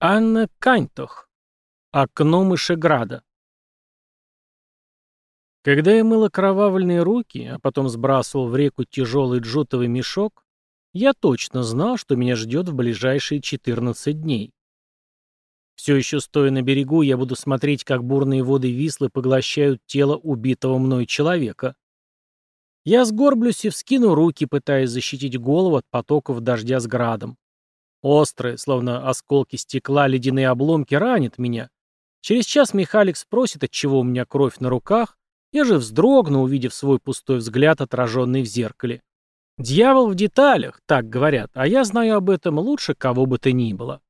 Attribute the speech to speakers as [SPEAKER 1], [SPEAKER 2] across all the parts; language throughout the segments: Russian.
[SPEAKER 1] Анна Каньтох. Окно Мышеграда. Когда я мыл окровавленные руки, а потом сбрасывал в реку тяжелый джутовый мешок, я точно знал, что меня ждет в ближайшие 14 дней. Все еще стоя на берегу, я буду смотреть, как бурные воды Вислы поглощают тело убитого мной человека. Я сгорблюсь и вскину руки, пытаясь защитить голову от потоков дождя с градом. Острые, словно осколки стекла, ледяные обломки ранят меня. Через час Михалик спросит, от чего у меня кровь на руках. Я же вздрогну, увидев свой пустой взгляд, отраженный в зеркале. Дьявол в деталях, так говорят, а я знаю об этом лучше кого бы то ни было.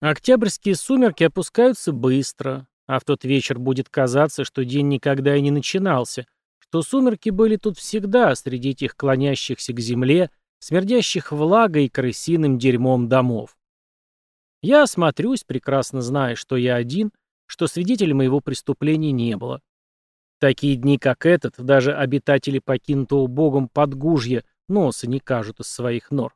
[SPEAKER 1] Октябрьские сумерки опускаются быстро, а в тот вечер будет казаться, что день никогда и не начинался, что сумерки были тут всегда, среди этих клонящихся к земле, смердящих влагой и крысиным дерьмом домов. Я осмотрюсь, прекрасно зная, что я один, что свидетелей моего преступления не было. Такие дни, как этот, даже обитатели покинутого Богом подгужья носа не кажут из своих нор.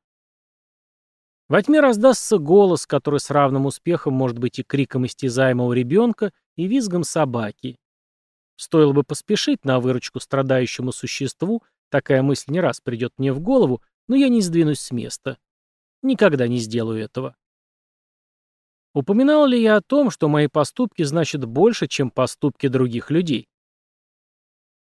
[SPEAKER 1] Во тьме раздастся голос, который с равным успехом может быть и криком истязаемого ребенка, и визгом собаки. Стоило бы поспешить на выручку страдающему существу, такая мысль не раз придет мне в голову, но я не сдвинусь с места. Никогда не сделаю этого. Упоминал ли я о том, что мои поступки значат больше, чем поступки других людей?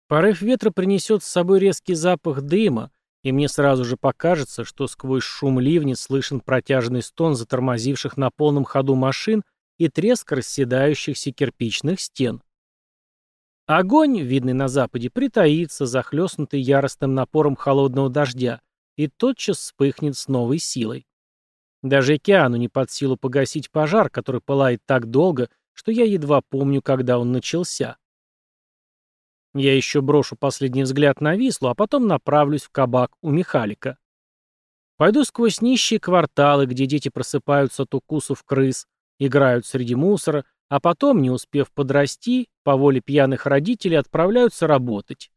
[SPEAKER 1] Порыв ветра принесет с собой резкий запах дыма, и мне сразу же покажется, что сквозь шум ливня слышен протяжный стон затормозивших на полном ходу машин и треск расседающихся кирпичных стен. Огонь, видный на западе, притаится, захлестнутый яростным напором холодного дождя, и тотчас вспыхнет с новой силой. Даже океану не под силу погасить пожар, который пылает так долго, что я едва помню, когда он начался. Я еще брошу последний взгляд на Вислу, а потом направлюсь в кабак у Михалика. Пойду сквозь нищие кварталы, где дети просыпаются от укусов крыс, играют среди мусора, а потом, не успев подрасти, по воле пьяных родителей отправляются работать.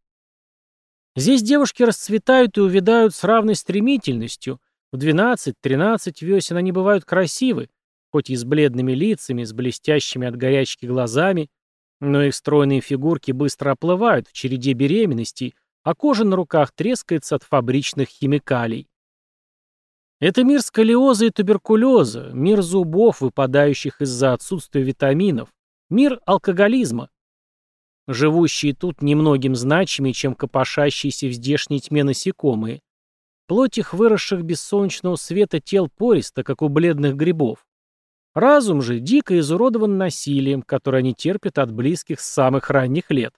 [SPEAKER 1] Здесь девушки расцветают и увядают с равной стремительностью. В 12-13 весен они бывают красивы, хоть и с бледными лицами, с блестящими от горячки глазами, но их стройные фигурки быстро оплывают в череде беременностей, а кожа на руках трескается от фабричных химикалий. Это мир сколиоза и туберкулеза, мир зубов, выпадающих из-за отсутствия витаминов, мир алкоголизма. Живущие тут немногим значимее, чем копошащиеся в здешней тьме насекомые. Плоть их выросших без солнечного света тел пориста, как у бледных грибов. Разум же дико изуродован насилием, которое они терпят от близких с самых ранних лет.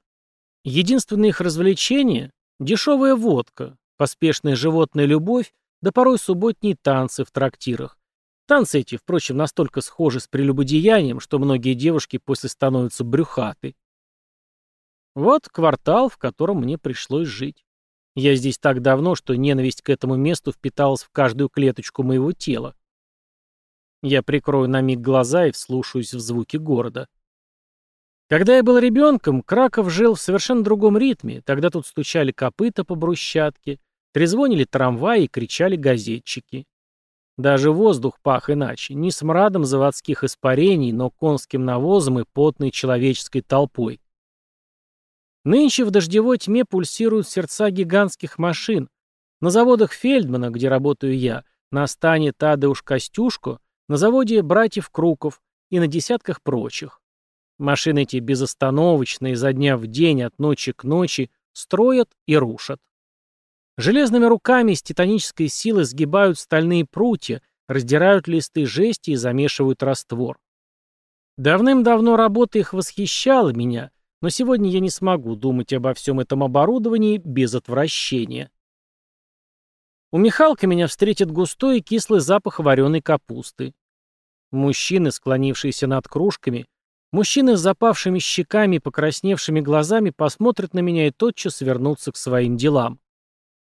[SPEAKER 1] Единственное их развлечение – дешевая водка, поспешная животная любовь, да порой субботние танцы в трактирах. Танцы эти, впрочем, настолько схожи с прелюбодеянием, что многие девушки после становятся брюхаты. Вот квартал, в котором мне пришлось жить. Я здесь так давно, что ненависть к этому месту впиталась в каждую клеточку моего тела. Я прикрою на миг глаза и вслушаюсь в звуки города. Когда я был ребенком, Краков жил в совершенно другом ритме. Тогда тут стучали копыта по брусчатке, трезвонили трамваи и кричали газетчики. Даже воздух пах иначе, не смрадом заводских испарений, но конским навозом и потной человеческой толпой. Нынче в дождевой тьме пульсируют сердца гигантских машин. На заводах Фельдмана, где работаю я, на стане Тадеуш Костюшко, на заводе братьев Круков и на десятках прочих. Машины эти безостановочно изо дня в день, от ночи к ночи, строят и рушат. Железными руками с титанической силой сгибают стальные прутья, раздирают листы жести и замешивают раствор. Давным-давно работа их восхищала меня, но сегодня я не смогу думать обо всем этом оборудовании без отвращения. У Михалка меня встретит густой и кислый запах вареной капусты. Мужчины, склонившиеся над кружками, мужчины с запавшими щеками и покрасневшими глазами посмотрят на меня и тотчас вернутся к своим делам.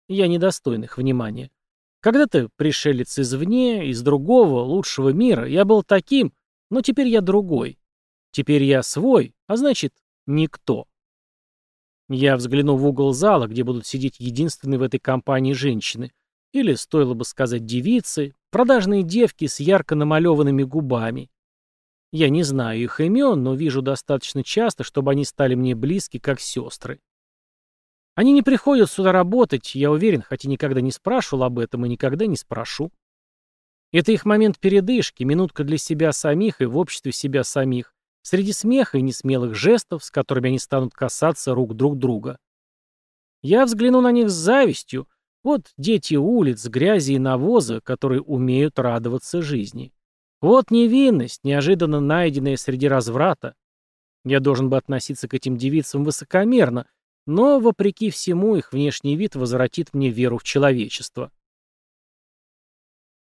[SPEAKER 1] Я недостоин их внимания. Когда-то пришелец извне, из другого, лучшего мира, я был таким, но теперь я другой. Теперь я свой, а значит, Никто. Я взгляну в угол зала, где будут сидеть единственные в этой компании женщины. Или, стоило бы сказать, девицы, Распродажные девки с ярко намалеванными губами. Я не знаю их имен, но вижу достаточно часто, чтобы они стали мне близки, как сестры. Они не приходят сюда работать, я уверен, хотя никогда не спрашивал об этом и никогда не спрошу. Это их момент передышки, минутка для себя самих и в обществе себя самих, среди смеха и несмелых жестов, с которыми они станут касаться рук друг друга. Я взгляну на них с завистью. Вот дети улиц, грязи и навоза, которые умеют радоваться жизни. Вот невинность, неожиданно найденная среди разврата. Я должен бы относиться к этим девицам высокомерно, но, вопреки всему, их внешний вид возвратит мне веру в человечество.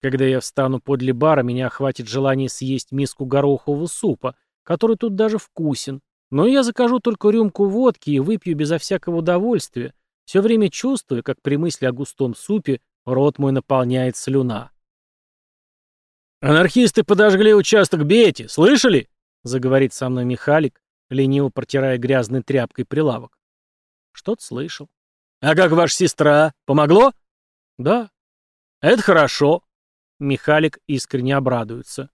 [SPEAKER 1] Когда я встану подле бара, меня охватит желание съесть миску горохового супа, который тут даже вкусен, но я закажу только рюмку водки и выпью безо всякого удовольствия, все время чувствуя, как при мысли о густом супе рот мой наполняет слюна. «Анархисты подожгли участок Бети, слышали?» — заговорит со мной Михалик, лениво протирая грязной тряпкой прилавок. Что-то слышал. А как ваша сестра? Помогло? Да. Это хорошо. Михалик искренне обрадуется.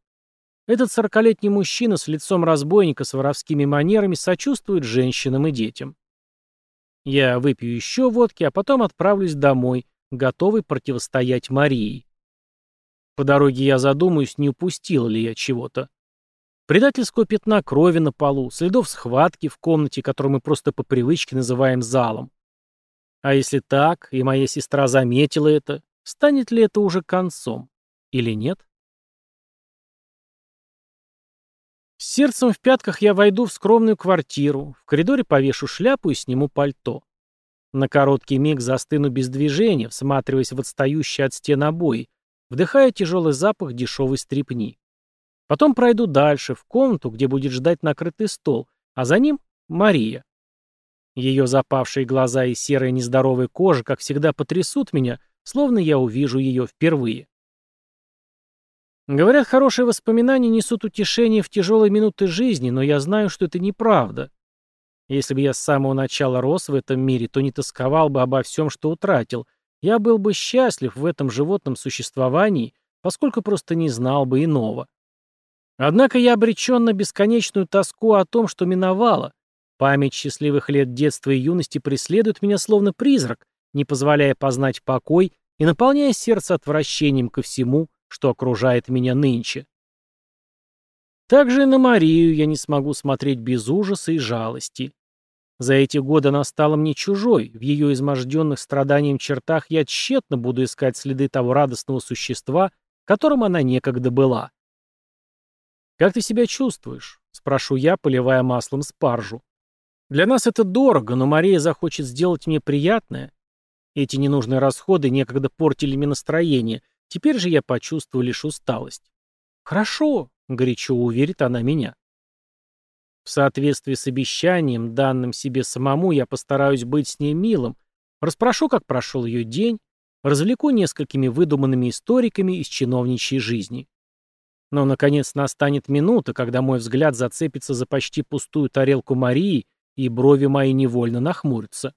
[SPEAKER 1] Этот сорокалетний мужчина с лицом разбойника с воровскими манерами сочувствует женщинам и детям. Я выпью еще водки, а потом отправлюсь домой, готовый противостоять Марии. По дороге я задумаюсь, не упустил ли я чего-то. Предательского пятна крови на полу, следов схватки в комнате, которую мы просто по привычке называем залом. А если так, и моя сестра заметила это, станет ли это уже концом? Или нет? С сердцем в пятках я войду в скромную квартиру, в коридоре повешу шляпу и сниму пальто. На короткий миг застыну без движения, всматриваясь в отстающие от стен обои, вдыхая тяжелый запах дешевой стрипни. Потом пройду дальше, в комнату, где будет ждать накрытый стол, а за ним Мария. Ее запавшие глаза и серая нездоровая кожа, как всегда, потрясут меня, словно я увижу ее впервые. Говорят, хорошие воспоминания несут утешение в тяжелые минуты жизни, но я знаю, что это неправда. Если бы я с самого начала рос в этом мире, то не тосковал бы обо всем, что утратил. Я был бы счастлив в этом животном существовании, поскольку просто не знал бы иного. Однако я обречен на бесконечную тоску о том, что миновало. Память счастливых лет детства и юности преследует меня словно призрак, не позволяя познать покой и наполняя сердце отвращением ко всему, что окружает меня нынче. Также и на Марию я не смогу смотреть без ужаса и жалости. За эти годы она стала мне чужой, в ее изможденных страданием чертах я тщетно буду искать следы того радостного существа, которым она некогда была. «Как ты себя чувствуешь?» — спрошу я, поливая маслом спаржу. «Для нас это дорого, но Мария захочет сделать мне приятное. Эти ненужные расходы некогда портили мне настроение, теперь же я почувствую лишь усталость». «Хорошо», — горячо уверит она меня. В соответствии с обещанием, данным себе самому, я постараюсь быть с ней милым, расспрошу, как прошел ее день, развлеку несколькими выдуманными историками из чиновничьей жизни. Но, наконец, настанет минута, когда мой взгляд зацепится за почти пустую тарелку Марии, и брови мои невольно нахмурятся.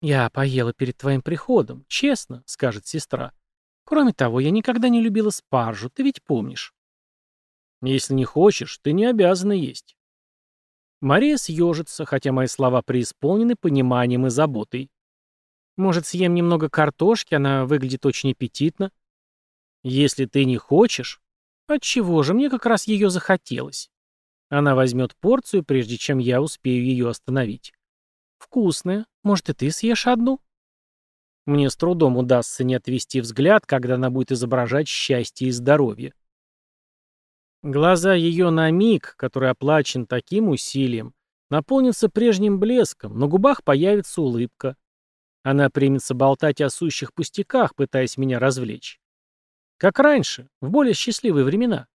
[SPEAKER 1] «Я поела перед твоим приходом, честно», — скажет сестра. «Кроме того, я никогда не любила спаржу, ты ведь помнишь». «Если не хочешь, ты не обязана есть». Мария съежится, хотя мои слова преисполнены пониманием и заботой. «Может, съем немного картошки, она выглядит очень аппетитно?» «Если ты не хочешь...» Отчего же, мне как раз ее захотелось. Она возьмет порцию, прежде чем я успею ее остановить. Вкусная. Может, и ты съешь одну? Мне с трудом удастся не отвести взгляд, когда она будет изображать счастье и здоровье. Глаза ее на миг, который оплачен таким усилием, наполнятся прежним блеском, на губах появится улыбка. Она примется болтать о сущих пустяках, пытаясь меня развлечь. Как раньше, в более счастливые времена.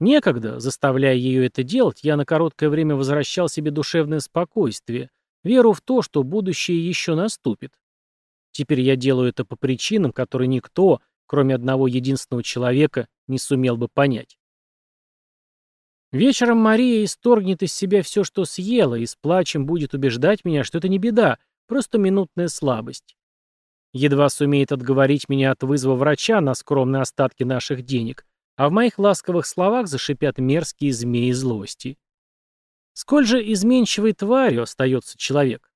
[SPEAKER 1] Некогда, заставляя ее это делать, я на короткое время возвращал себе душевное спокойствие, веру в то, что будущее еще наступит. Теперь я делаю это по причинам, которые никто, кроме одного единственного человека, не сумел бы понять. Вечером Мария исторгнет из себя все, что съела, и с плачем будет убеждать меня, что это не беда, просто минутная слабость. Едва сумеет отговорить меня от вызова врача на скромные остатки наших денег, а в моих ласковых словах зашипят мерзкие змеи злости. Сколь же изменчивой тварью остается человек?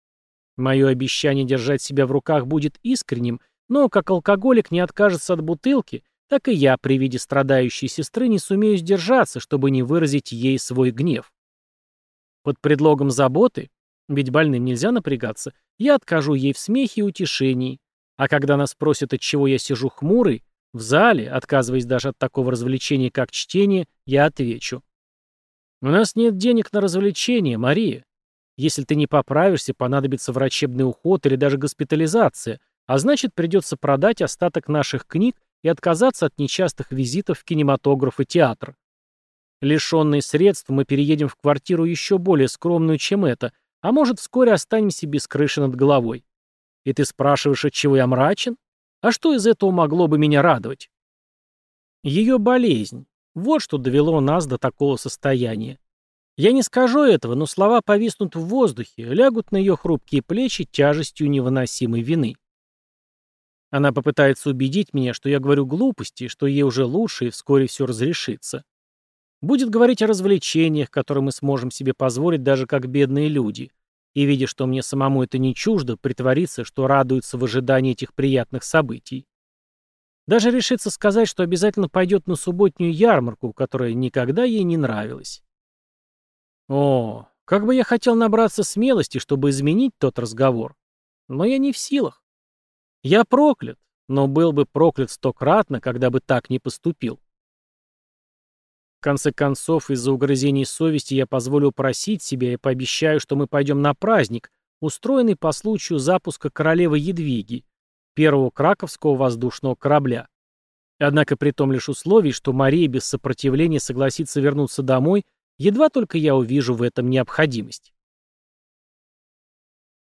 [SPEAKER 1] Мое обещание держать себя в руках будет искренним, но как алкоголик не откажется от бутылки, так и я при виде страдающей сестры не сумею сдержаться, чтобы не выразить ей свой гнев. Под предлогом заботы, ведь больным нельзя напрягаться, я откажу ей в смехе и утешении, а когда она спросит, от чего я сижу хмурый, в зале, отказываясь даже от такого развлечения, как чтение, я отвечу. У нас нет денег на развлечения, Мария. Если ты не поправишься, понадобится врачебный уход или даже госпитализация, а значит придется продать остаток наших книг и отказаться от нечастых визитов в кинематограф и театр. Лишенные средств, мы переедем в квартиру еще более скромную, чем это, а может, вскоре останемся без крыши над головой. И ты спрашиваешь, от чего я мрачен? А что из этого могло бы меня радовать? Ее болезнь. Вот что довело нас до такого состояния. Я не скажу этого, но слова повиснут в воздухе, лягут на ее хрупкие плечи тяжестью невыносимой вины. Она попытается убедить меня, что я говорю глупости, что ей уже лучше и вскоре все разрешится. Будет говорить о развлечениях, которые мы сможем себе позволить даже как бедные люди. И, видя, что мне самому это не чуждо, притвориться, что радуется в ожидании этих приятных событий. Даже решится сказать, что обязательно пойдет на субботнюю ярмарку, которая никогда ей не нравилась. О, как бы я хотел набраться смелости, чтобы изменить тот разговор. Но я не в силах. Я проклят, но был бы проклят стократно, когда бы так не поступил. В конце концов, из-за угрызений совести я позволю просить себя и пообещаю, что мы пойдем на праздник, устроенный по случаю запуска королевы Едвиги, первого краковского воздушного корабля. Однако при том лишь условии, что Мария без сопротивления согласится вернуться домой, едва только я увижу в этом необходимость.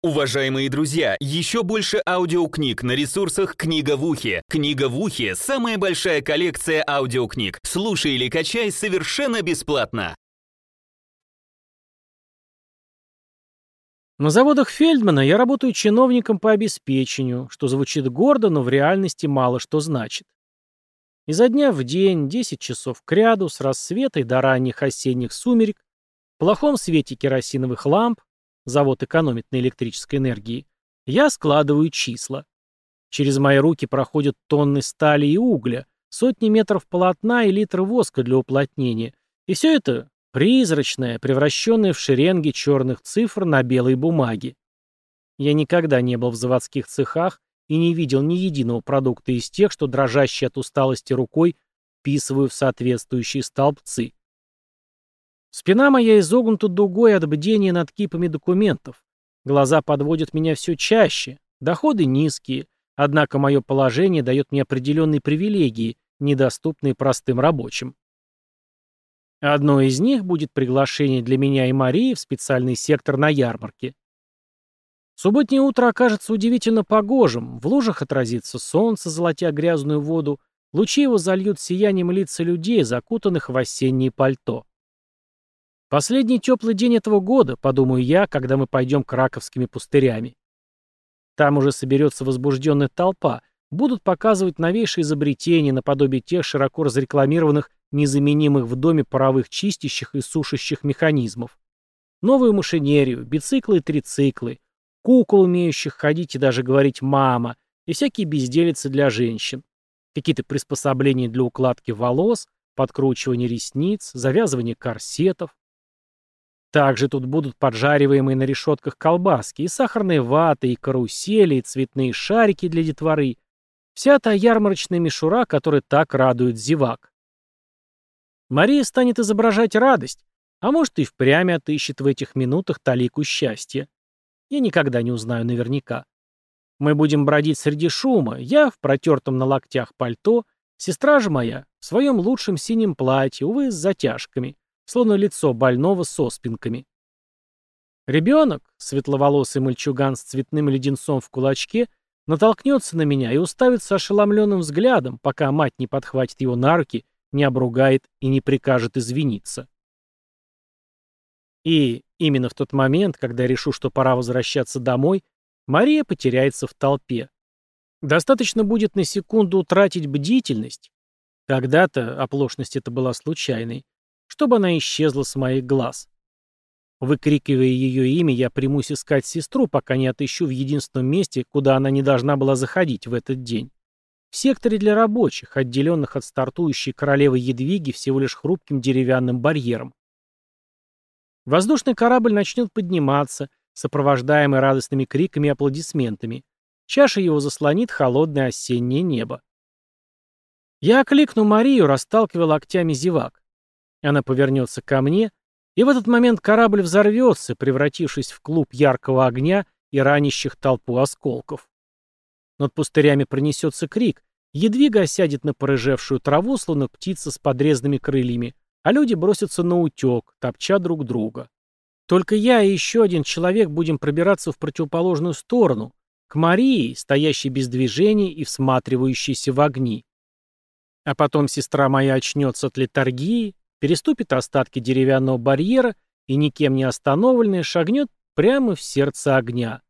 [SPEAKER 2] Уважаемые друзья, еще больше аудиокниг на ресурсах «Книга в ухе». «Книга в ухе» — самая большая коллекция аудиокниг. Слушай или качай совершенно бесплатно.
[SPEAKER 1] На заводах Фельдмана я работаю чиновником по обеспечению, что звучит гордо, но в реальности мало что значит. Изо дня в день, 10 часов к ряду, с рассвета и до ранних осенних сумерек, в плохом свете керосиновых ламп, завод экономит на электрической энергии, я складываю числа. Через мои руки проходят тонны стали и угля, сотни метров полотна и литры воска для уплотнения. И все это призрачное, превращенное в шеренги черных цифр на белой бумаге. Я никогда не был в заводских цехах и не видел ни единого продукта из тех, что дрожащей от усталости рукой вписываю в соответствующие столбцы. Спина моя изогнута дугой от бдения над кипами документов. Глаза подводят меня все чаще, доходы низкие, однако мое положение дает мне определенные привилегии, недоступные простым рабочим. Одно из них будет приглашение для меня и Марии в специальный сектор на ярмарке. Субботнее утро окажется удивительно погожим, в лужах отразится солнце, золотя грязную воду, лучи его зальют сиянием лица людей, закутанных в осеннее пальто. Последний теплый день этого года, подумаю я, когда мы пойдем к раковскими пустырями. Там уже соберется возбужденная толпа, будут показывать новейшие изобретения наподобие тех широко разрекламированных незаменимых в доме паровых чистящих и сушащих механизмов. Новую машинерию, бициклы и трициклы, кукол, умеющих ходить и даже говорить «мама», и всякие безделицы для женщин. Какие-то приспособления для укладки волос, подкручивания ресниц, завязывания корсетов, также тут будут поджариваемые на решетках колбаски, и сахарные ваты, и карусели, и цветные шарики для детворы. Вся та ярмарочная мишура, которая так радует зевак. Мария станет изображать радость, а может и впрямь отыщет в этих минутах талику счастья. Я никогда не узнаю наверняка. Мы будем бродить среди шума, я в протертом на локтях пальто, сестра же моя в своем лучшем синем платье, увы, с затяжками словно лицо больного со спинками. Ребенок, светловолосый мальчуган с цветным леденцом в кулачке, натолкнется на меня и уставится ошеломленным взглядом, пока мать не подхватит его на руки, не обругает и не прикажет извиниться. И именно в тот момент, когда решу, что пора возвращаться домой, Мария потеряется в толпе. Достаточно будет на секунду утратить бдительность. Когда-то оплошность эта была случайной, чтобы она исчезла с моих глаз. Выкрикивая ее имя, я примусь искать сестру, пока не отыщу в единственном месте, куда она не должна была заходить в этот день. В секторе для рабочих, отделенных от стартующей королевы Едвиги всего лишь хрупким деревянным барьером. Воздушный корабль начнет подниматься, сопровождаемый радостными криками и аплодисментами. Чаша его заслонит холодное осеннее небо. Я окликну Марию, расталкивая локтями зевак. Она повернется ко мне, и в этот момент корабль взорвется, превратившись в клуб яркого огня и ранящих толпу осколков. Над пустырями пронесется крик, едвига осядет на порыжевшую траву, словно птица с подрезанными крыльями, а люди бросятся на утек, топча друг друга. Только я и еще один человек будем пробираться в противоположную сторону, к Марии, стоящей без движения и всматривающейся в огни. А потом сестра моя очнется от летаргии, переступит остатки деревянного барьера и, никем не остановленная, шагнет прямо в сердце огня.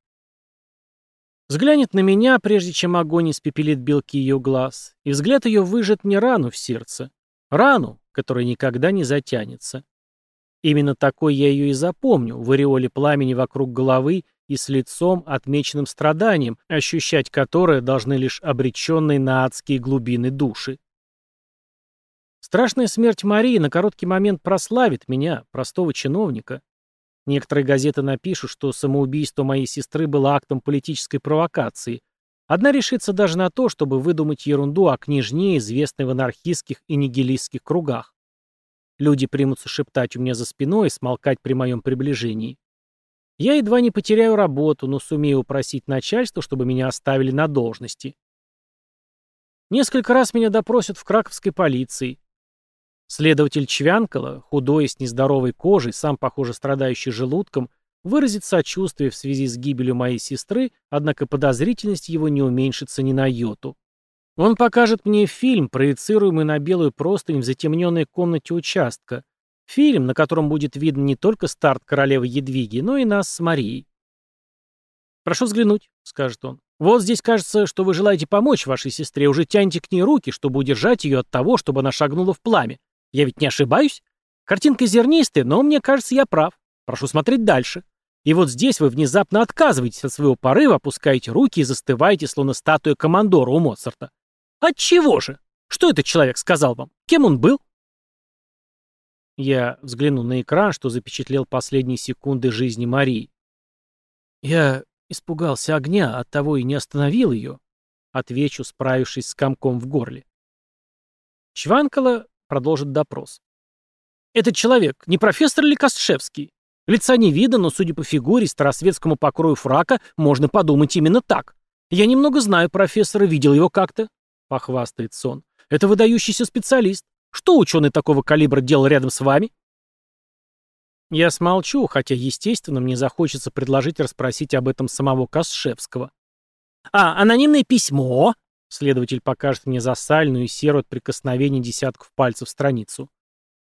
[SPEAKER 1] Взглянет на меня, прежде чем огонь испепелит белки ее глаз, и взгляд ее выжжет мне рану в сердце. Рану, которая никогда не затянется. Именно такой я ее и запомню, в ореоле пламени вокруг головы и с лицом, отмеченным страданием, ощущать которое должны лишь обреченные на адские глубины души. Страшная смерть Марии на короткий момент прославит меня, простого чиновника. Некоторые газеты напишут, что самоубийство моей сестры было актом политической провокации. Одна решится даже на то, чтобы выдумать ерунду о княжне, известной в анархистских и нигилистских кругах. Люди примутся шептать у меня за спиной и смолкать при моем приближении. Я едва не потеряю работу, но сумею упросить начальство, чтобы меня оставили на должности. Несколько раз меня допросят в краковской полиции. Следователь Чвянкала, худой с нездоровой кожей, сам, похоже, страдающий желудком, выразит сочувствие в связи с гибелью моей сестры, однако подозрительность его не уменьшится ни на йоту. Он покажет мне фильм, проецируемый на белую простынь в затемненной комнате участка. Фильм, на котором будет видно не только старт королевы Едвиги, но и нас с Марией. «Прошу взглянуть», — скажет он. «Вот здесь кажется, что вы желаете помочь вашей сестре, уже тяньте к ней руки, чтобы удержать ее от того, чтобы она шагнула в пламя. Я ведь не ошибаюсь? Картинка зернистая, но мне кажется, я прав. Прошу смотреть дальше. И вот здесь вы внезапно отказываетесь от своего порыва, опускаете руки и застываете, словно статуя командора у Моцарта. Отчего же? Что этот человек сказал вам? Кем он был? Я взглянул на экран, что запечатлел последние секунды жизни Марии. Я испугался огня, оттого и не остановил ее, отвечу, справившись с комком в горле. Чванкала продолжит допрос. Этот человек не профессор ли Костшевский? Лица не видно, но, судя по фигуре старосветскому покрою фрака, можно подумать именно так. Я немного знаю профессора, видел его как-то. Похвастается он. Это выдающийся специалист. Что ученый такого калибра делал рядом с вами? Я смолчу, хотя, естественно, мне захочется предложить расспросить об этом самого Костшевского. А, анонимное письмо? Следователь покажет мне засальную и серую от прикосновений десятков пальцев страницу.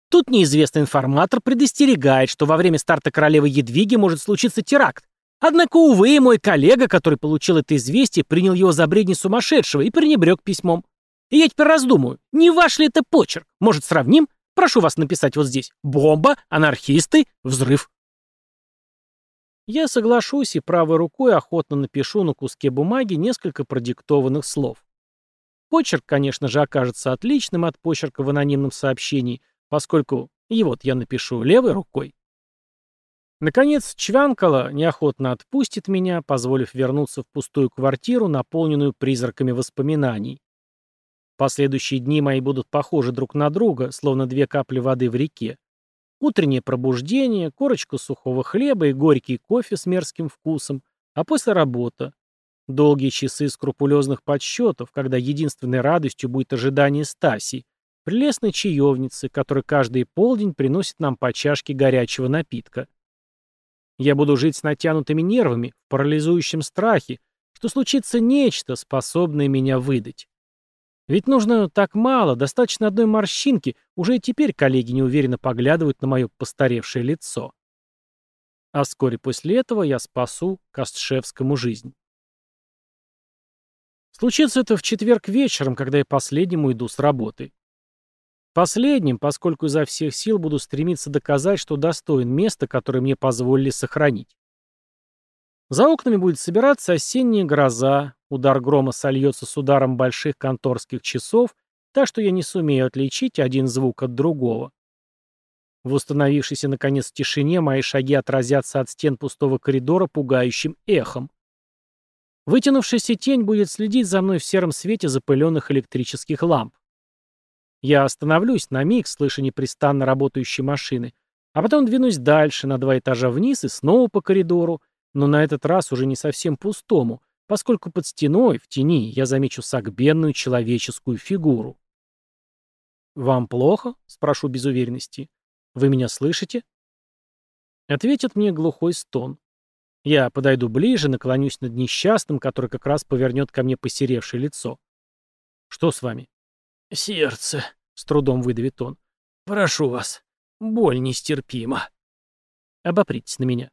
[SPEAKER 1] Тут неизвестный информатор предостерегает, что во время старта королевы Едвиги может случиться теракт. Однако, увы, мой коллега, который получил это известие, принял его за бредни сумасшедшего и пренебрег письмом. И я теперь раздумаю, не ваш ли это почерк? Может, сравним? Прошу вас написать вот здесь. Бомба, анархисты, взрыв. Я соглашусь и правой рукой охотно напишу на куске бумаги несколько продиктованных слов. Почерк, конечно же, окажется отличным от почерка в анонимном сообщении, поскольку и вот я напишу левой рукой. Наконец, Чвянкала неохотно отпустит меня, позволив вернуться в пустую квартиру, наполненную призраками воспоминаний. Последующие дни мои будут похожи друг на друга, словно две капли воды в реке. Утреннее пробуждение, корочка сухого хлеба и горький кофе с мерзким вкусом, а после работа. Долгие часы скрупулезных подсчетов, когда единственной радостью будет ожидание Стаси, прелестной чаевницы, которая каждый полдень приносит нам по чашке горячего напитка. Я буду жить с натянутыми нервами, в парализующем страхе, что случится нечто, способное меня выдать. Ведь нужно так мало, достаточно одной морщинки, уже и теперь коллеги неуверенно поглядывают на мое постаревшее лицо. А вскоре после этого я спасу Костшевскому жизнь. Случится это в четверг вечером, когда я последним уйду с работы. Последним, поскольку изо всех сил буду стремиться доказать, что достоин места, которое мне позволили сохранить. За окнами будет собираться осенняя гроза, удар грома сольется с ударом больших конторских часов, так что я не сумею отличить один звук от другого. В установившейся, наконец, тишине мои шаги отразятся от стен пустого коридора пугающим эхом. Вытянувшаяся тень будет следить за мной в сером свете запыленных электрических ламп. Я остановлюсь на миг, слыша непрестанно работающие машины, а потом двинусь дальше, на два этажа вниз и снова по коридору, но на этот раз уже не совсем пустому, поскольку под стеной, в тени, я замечу сагбенную человеческую фигуру. «Вам плохо?» — спрошу без уверенности. «Вы меня слышите?» Ответит мне глухой стон. Я подойду ближе, наклонюсь над несчастным, который как раз повернет ко мне посеревшее лицо. «Что с вами?» «Сердце», — с трудом выдавит он. «Прошу вас, боль нестерпима». «Обопритесь на меня».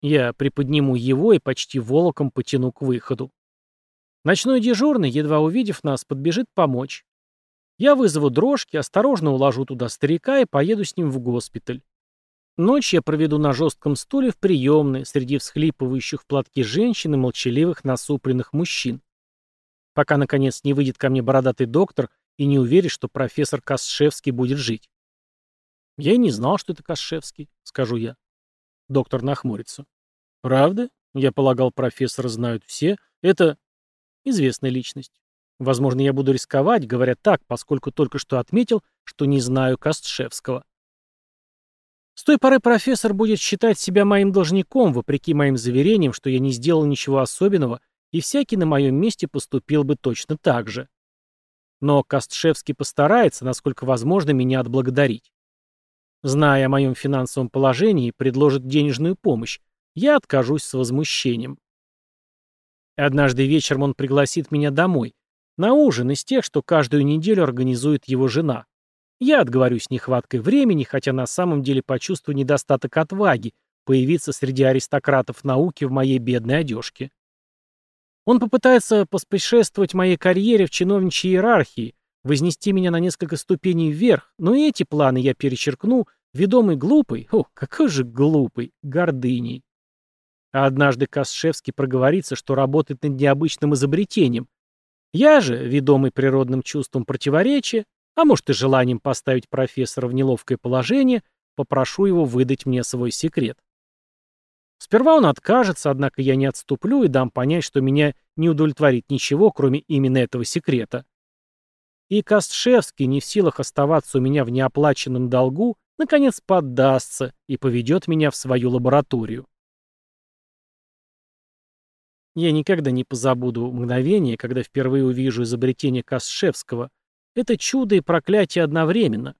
[SPEAKER 1] Я приподниму его и почти волоком потяну к выходу. Ночной дежурный, едва увидев нас, подбежит помочь. Я вызову дрожки, осторожно уложу туда старика и поеду с ним в госпиталь. Ночь я проведу на жестком стуле в приемной, среди всхлипывающих в платке женщин и молчаливых насупленных мужчин пока, наконец, не выйдет ко мне бородатый доктор и не уверит, что профессор Касшевский будет жить. «Я и не знал, что это Касшевский», — скажу я. Доктор нахмурится. «Правда? Я полагал, профессора знают все. Это известная личность. Возможно, я буду рисковать, говоря так, поскольку только что отметил, что не знаю Кастшевского. С той поры профессор будет считать себя моим должником, вопреки моим заверениям, что я не сделал ничего особенного и всякий на моем месте поступил бы точно так же. Но Костшевский постарается, насколько возможно, меня отблагодарить. Зная о моем финансовом положении, предложит денежную помощь, я откажусь с возмущением. Однажды вечером он пригласит меня домой, на ужин из тех, что каждую неделю организует его жена. Я отговорюсь нехваткой времени, хотя на самом деле почувствую недостаток отваги появиться среди аристократов науки в моей бедной одежке. Он попытается поспешествовать моей карьере в чиновничьей иерархии, вознести меня на несколько ступеней вверх, но и эти планы я перечеркну, ведомый глупой, о, какой же глупый, гордыней. А однажды Касшевский проговорится, что работает над необычным изобретением. Я же, ведомый природным чувством противоречия, а может и желанием поставить профессора в неловкое положение, попрошу его выдать мне свой секрет. Сперва он откажется, однако я не отступлю и дам понять, что меня не удовлетворит ничего, кроме именно этого секрета. И Костшевский, не в силах оставаться у меня в неоплаченном долгу, наконец поддастся и поведет меня в свою лабораторию. Я никогда не позабуду мгновение, когда впервые увижу изобретение Костшевского. Это чудо и проклятие одновременно.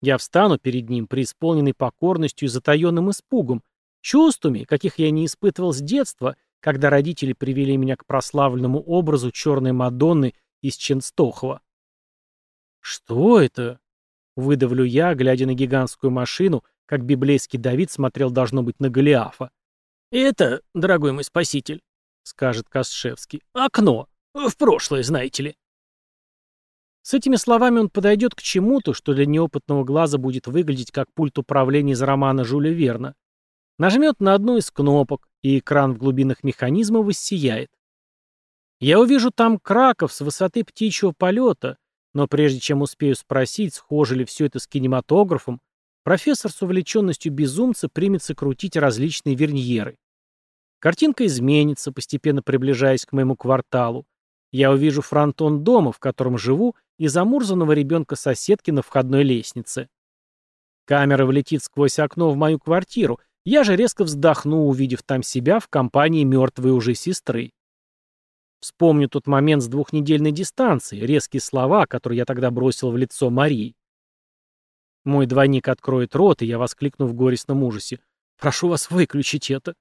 [SPEAKER 1] Я встану перед ним, преисполненный покорностью и затаенным испугом, Чувствами, каких я не испытывал с детства, когда родители привели меня к прославленному образу черной Мадонны из Ченстохова. «Что это?» — выдавлю я, глядя на гигантскую машину, как библейский Давид смотрел, должно быть, на Голиафа. «Это, дорогой мой спаситель», — скажет Кастшевский, — «окно. В прошлое, знаете ли». С этими словами он подойдет к чему-то, что для неопытного глаза будет выглядеть как пульт управления из романа Жюля Верна. Нажмет на одну из кнопок, и экран в глубинах механизма воссияет. Я увижу там краков с высоты птичьего полета, но прежде чем успею спросить, схоже ли все это с кинематографом, профессор с увлеченностью безумца примется крутить различные верньеры. Картинка изменится, постепенно приближаясь к моему кварталу. Я увижу фронтон дома, в котором живу, и замурзанного ребенка соседки на входной лестнице. Камера влетит сквозь окно в мою квартиру, я же резко вздохну, увидев там себя в компании мертвой уже сестры. Вспомню тот момент с двухнедельной дистанции, резкие слова, которые я тогда бросил в лицо Марии. Мой двойник откроет рот, и я воскликну в горестном ужасе. «Прошу вас выключить это!»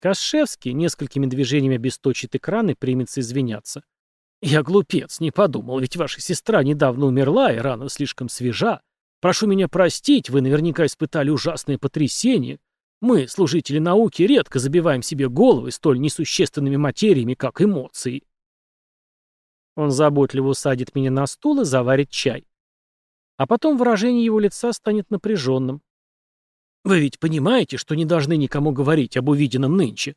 [SPEAKER 1] Кашевский несколькими движениями обесточит экран и примется извиняться. «Я глупец, не подумал, ведь ваша сестра недавно умерла, и рана слишком свежа. Прошу меня простить, вы наверняка испытали ужасное потрясение. Мы, служители науки, редко забиваем себе головы столь несущественными материями, как эмоции. Он заботливо усадит меня на стул и заварит чай. А потом выражение его лица станет напряженным. Вы ведь понимаете, что не должны никому говорить об увиденном нынче.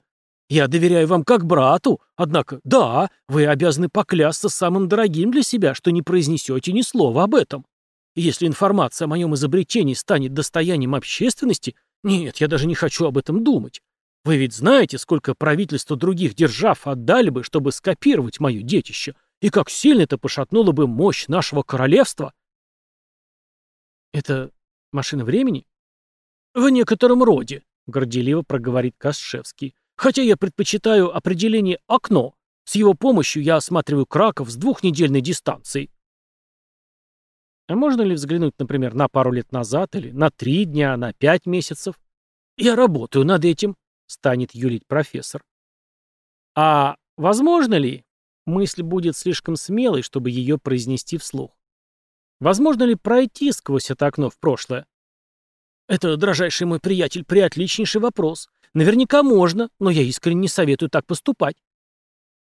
[SPEAKER 1] Я доверяю вам как брату, однако, да, вы обязаны поклясться самым дорогим для себя, что не произнесете ни слова об этом. Если информация о моем изобретении станет достоянием общественности, нет, я даже не хочу об этом думать. Вы ведь знаете, сколько правительства других держав отдали бы, чтобы скопировать мое детище, и как сильно это пошатнуло бы мощь нашего королевства. Это машина времени? В некотором роде, горделиво проговорит Касшевский. Хотя я предпочитаю определение «окно». С его помощью я осматриваю Краков с двухнедельной дистанции. А можно ли взглянуть, например, на пару лет назад или на три дня, на пять месяцев? Я работаю над этим, станет юлить профессор. А возможно ли, мысль будет слишком смелой, чтобы ее произнести вслух, возможно ли пройти сквозь это окно в прошлое? Это, дрожайший мой приятель, приотличнейший вопрос. Наверняка можно, но я искренне не советую так поступать.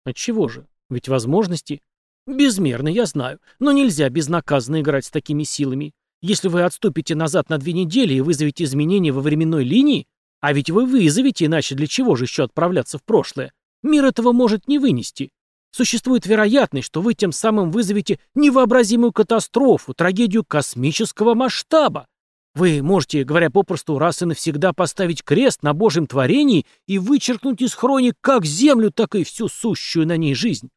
[SPEAKER 1] Отчего же? Ведь возможности... Безмерно, я знаю, но нельзя безнаказанно играть с такими силами. Если вы отступите назад на две недели и вызовете изменения во временной линии, а ведь вы вызовете, иначе для чего же еще отправляться в прошлое? Мир этого может не вынести. Существует вероятность, что вы тем самым вызовете невообразимую катастрофу, трагедию космического масштаба. Вы можете, говоря попросту, раз и навсегда поставить крест на Божьем творении и вычеркнуть из хроник как землю, так и всю сущую на ней жизнь.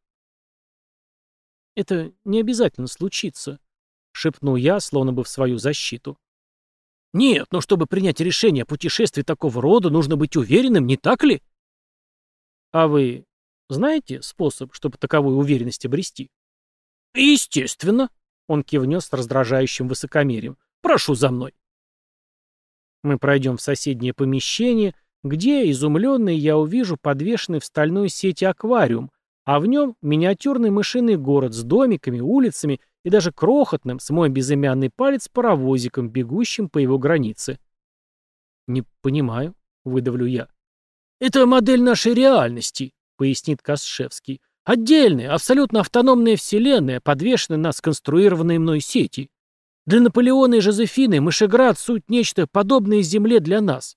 [SPEAKER 1] Это не обязательно случится, шепнул я, словно бы в свою защиту. Нет, но чтобы принять решение о путешествии такого рода, нужно быть уверенным, не так ли? А вы знаете способ, чтобы таковую уверенность обрести? Естественно, он кивнет с раздражающим высокомерием. Прошу за мной. Мы пройдем в соседнее помещение, где, изумленный, я увижу подвешенный в стальной сети аквариум, а в нем миниатюрный мышиный город с домиками, улицами и даже крохотным, с мой безымянный палец, паровозиком, бегущим по его границе. «Не понимаю», — выдавлю я. «Это модель нашей реальности», — пояснит Касшевский. «Отдельная, абсолютно автономная вселенная, подвешенная на сконструированной мной сети. Для Наполеона и Жозефины Мышеград — суть нечто подобное земле для нас.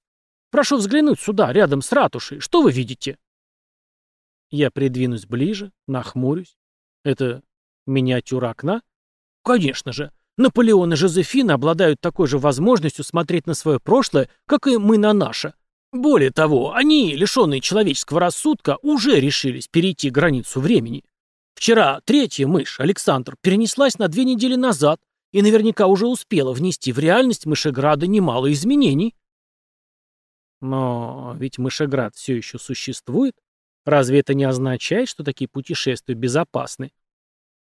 [SPEAKER 1] Прошу взглянуть сюда, рядом с ратушей. Что вы видите?» Я придвинусь ближе, нахмурюсь. Это миниатюра окна? Конечно же. Наполеон и Жозефина обладают такой же возможностью смотреть на свое прошлое, как и мы на наше. Более того, они, лишенные человеческого рассудка, уже решились перейти границу времени. Вчера третья мышь, Александр, перенеслась на две недели назад, и наверняка уже успела внести в реальность Мышеграда немало изменений. Но ведь Мышеград все еще существует. Разве это не означает, что такие путешествия безопасны?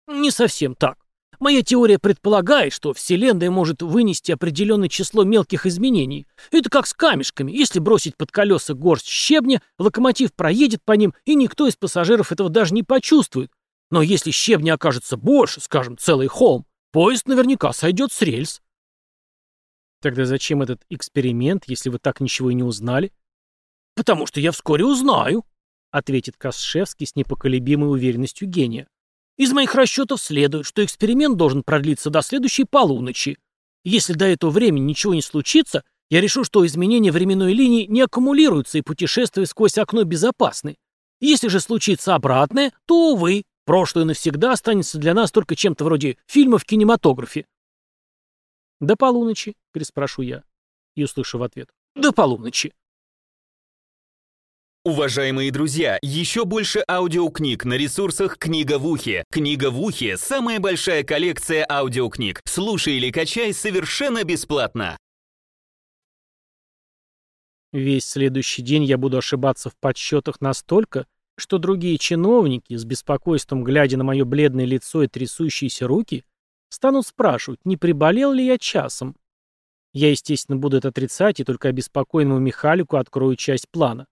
[SPEAKER 1] Не совсем так. Моя теория предполагает, что Вселенная может вынести определенное число мелких изменений. Это как с камешками. Если бросить под колеса горсть щебня, локомотив проедет по ним, и никто из пассажиров этого даже не почувствует. Но если щебня окажется больше, скажем, целый холм, Поезд наверняка сойдет с рельс. Тогда зачем этот эксперимент, если вы так ничего и не узнали? Потому что я вскоре узнаю, ответит Касшевский с непоколебимой уверенностью гения. Из моих расчетов следует, что эксперимент должен продлиться до следующей полуночи. Если до этого времени ничего не случится, я решу, что изменения временной линии не аккумулируются и путешествия сквозь окно безопасны. Если же случится обратное, то, увы, Прошлое навсегда останется для нас только чем-то вроде фильма в кинематографе. «До полуночи?» — переспрошу я. И услышу в ответ. «До полуночи».
[SPEAKER 2] Уважаемые друзья, еще больше аудиокниг на ресурсах «Книга в ухе». «Книга в ухе» — самая большая коллекция аудиокниг. Слушай или качай совершенно бесплатно.
[SPEAKER 1] Весь следующий день я буду ошибаться в подсчетах настолько, что другие чиновники, с беспокойством глядя на мое бледное лицо и трясущиеся руки, станут спрашивать, не приболел ли я часом. Я, естественно, буду это отрицать и только обеспокоенному Михалику открою часть плана.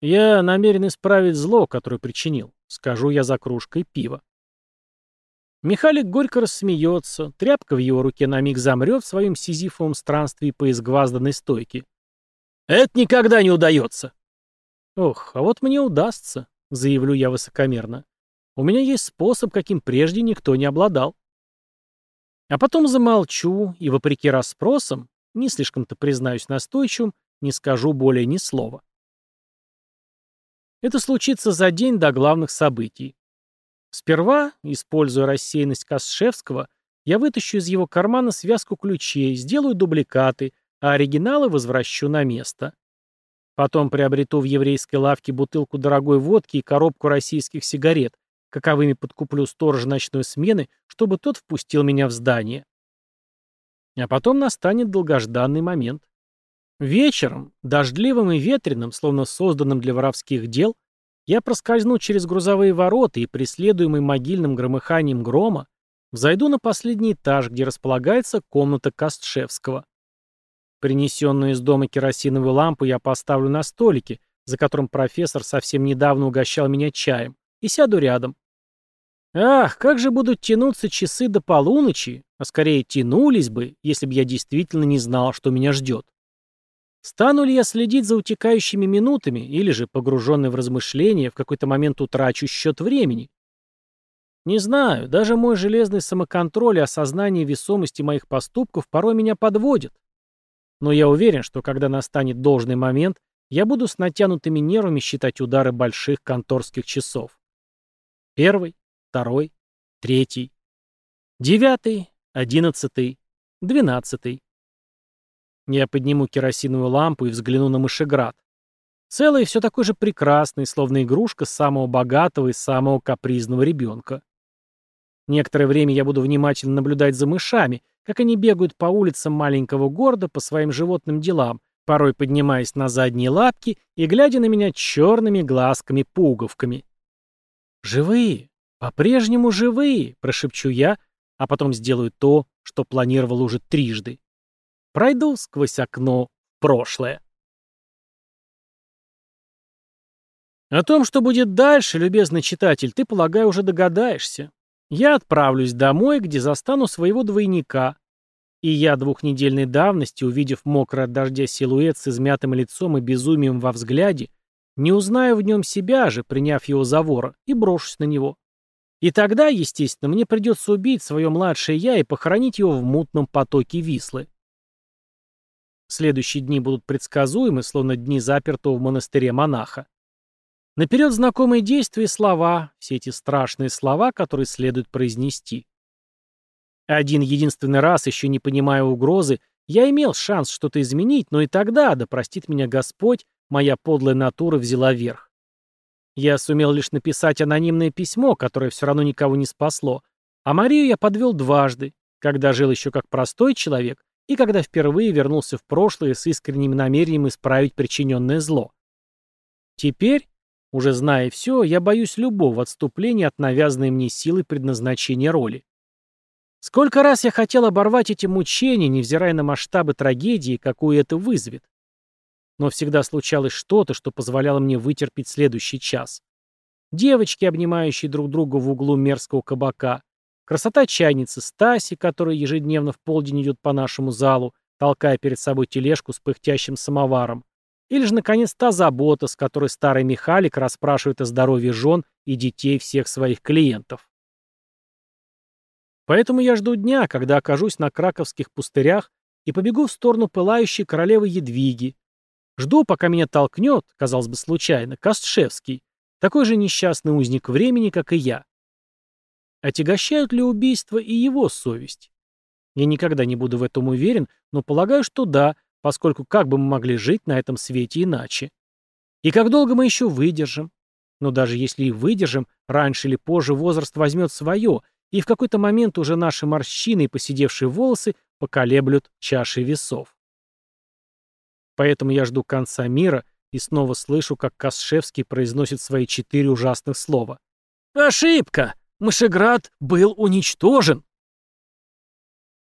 [SPEAKER 1] Я намерен исправить зло, которое причинил, скажу я за кружкой пива. Михалик горько рассмеется, тряпка в его руке на миг замрет в своем сизифовом странстве по изгвазданной стойке. Это никогда не удается. Ох, а вот мне удастся, заявлю я высокомерно. У меня есть способ, каким прежде никто не обладал. А потом замолчу и, вопреки расспросам, не слишком-то признаюсь настойчивым, не скажу более ни слова. Это случится за день до главных событий. Сперва, используя рассеянность Касшевского, я вытащу из его кармана связку ключей, сделаю дубликаты, а оригиналы возвращу на место. Потом приобрету в еврейской лавке бутылку дорогой водки и коробку российских сигарет, каковыми подкуплю сторожа ночной смены, чтобы тот впустил меня в здание. А потом настанет долгожданный момент. Вечером, дождливым и ветреным, словно созданным для воровских дел, я проскользну через грузовые ворота и, преследуемый могильным громыханием грома, взойду на последний этаж, где располагается комната Костшевского. Принесенную из дома керосиновую лампу я поставлю на столике, за которым профессор совсем недавно угощал меня чаем, и сяду рядом. Ах, как же будут тянуться часы до полуночи, а скорее тянулись бы, если бы я действительно не знал, что меня ждет. Стану ли я следить за утекающими минутами, или же, погруженный в размышления, в какой-то момент утрачу счет времени? Не знаю, даже мой железный самоконтроль и осознание весомости моих поступков порой меня подводят. Но я уверен, что когда настанет должный момент, я буду с натянутыми нервами считать удары больших конторских часов. Первый, второй, третий, девятый, одиннадцатый, двенадцатый. Я подниму керосиновую лампу и взгляну на мышеград. Целый все такой же прекрасный, словно игрушка самого богатого и самого капризного ребенка. Некоторое время я буду внимательно наблюдать за мышами, как они бегают по улицам маленького города по своим животным делам, порой поднимаясь на задние лапки и глядя на меня черными глазками-пуговками. «Живые! По-прежнему живые!» — прошепчу я, а потом сделаю то, что планировал уже трижды. Пройду сквозь окно прошлое. О том, что будет дальше, любезный читатель, ты, полагаю, уже догадаешься. Я отправлюсь домой, где застану своего двойника. И я двухнедельной давности, увидев мокрый от дождя силуэт с измятым лицом и безумием во взгляде, не узнаю в нем себя же, приняв его за вора, и брошусь на него. И тогда, естественно, мне придется убить свое младшее я и похоронить его в мутном потоке Вислы. Следующие дни будут предсказуемы, словно дни запертого в монастыре монаха. Наперед знакомые действия и слова, все эти страшные слова, которые следует произнести. Один единственный раз, еще не понимая угрозы, я имел шанс что-то изменить, но и тогда, да простит меня Господь, моя подлая натура взяла верх. Я сумел лишь написать анонимное письмо, которое все равно никого не спасло, а Марию я подвел дважды, когда жил еще как простой человек, и когда впервые вернулся в прошлое с искренним намерением исправить причиненное зло. Теперь, уже зная все, я боюсь любого отступления от навязанной мне силы предназначения роли. Сколько раз я хотел оборвать эти мучения, невзирая на масштабы трагедии, какую это вызовет. Но всегда случалось что-то, что позволяло мне вытерпеть следующий час. Девочки, обнимающие друг друга в углу мерзкого кабака, Красота чайницы Стаси, которая ежедневно в полдень идет по нашему залу, толкая перед собой тележку с пыхтящим самоваром. Или же, наконец, та забота, с которой старый Михалик расспрашивает о здоровье жен и детей всех своих клиентов. Поэтому я жду дня, когда окажусь на краковских пустырях и побегу в сторону пылающей королевы Едвиги. Жду, пока меня толкнет, казалось бы, случайно, Костшевский, такой же несчастный узник времени, как и я. Отягощают ли убийства и его совесть? Я никогда не буду в этом уверен, но полагаю, что да, поскольку как бы мы могли жить на этом свете иначе? И как долго мы еще выдержим? Но даже если и выдержим, раньше или позже возраст возьмет свое, и в какой-то момент уже наши морщины и поседевшие волосы поколеблют чаши весов. Поэтому я жду конца мира и снова слышу, как Касшевский произносит свои четыре ужасных слова. «Ошибка! Мышеград был уничтожен.